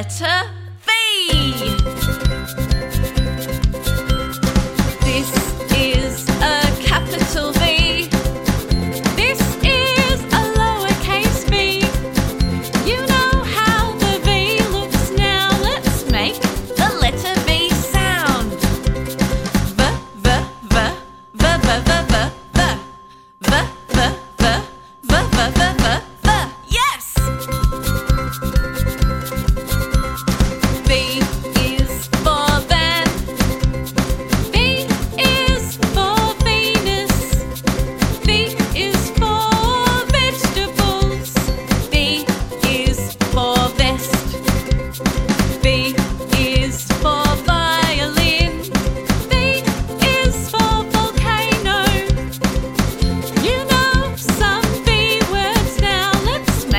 letter V. This is a capital V. This is a lowercase v. You know how the V looks now. Let's make the letter V sound. V, V, V, V, V, V,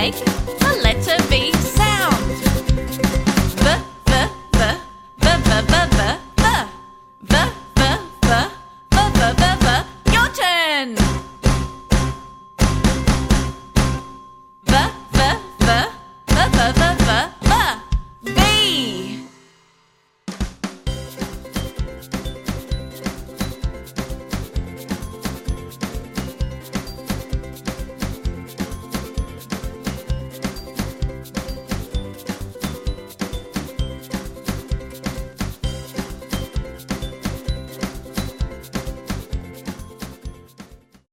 make the letter V sound. V, V, V, V, V, V, V, V, V, V, V, V, V, V, your turn!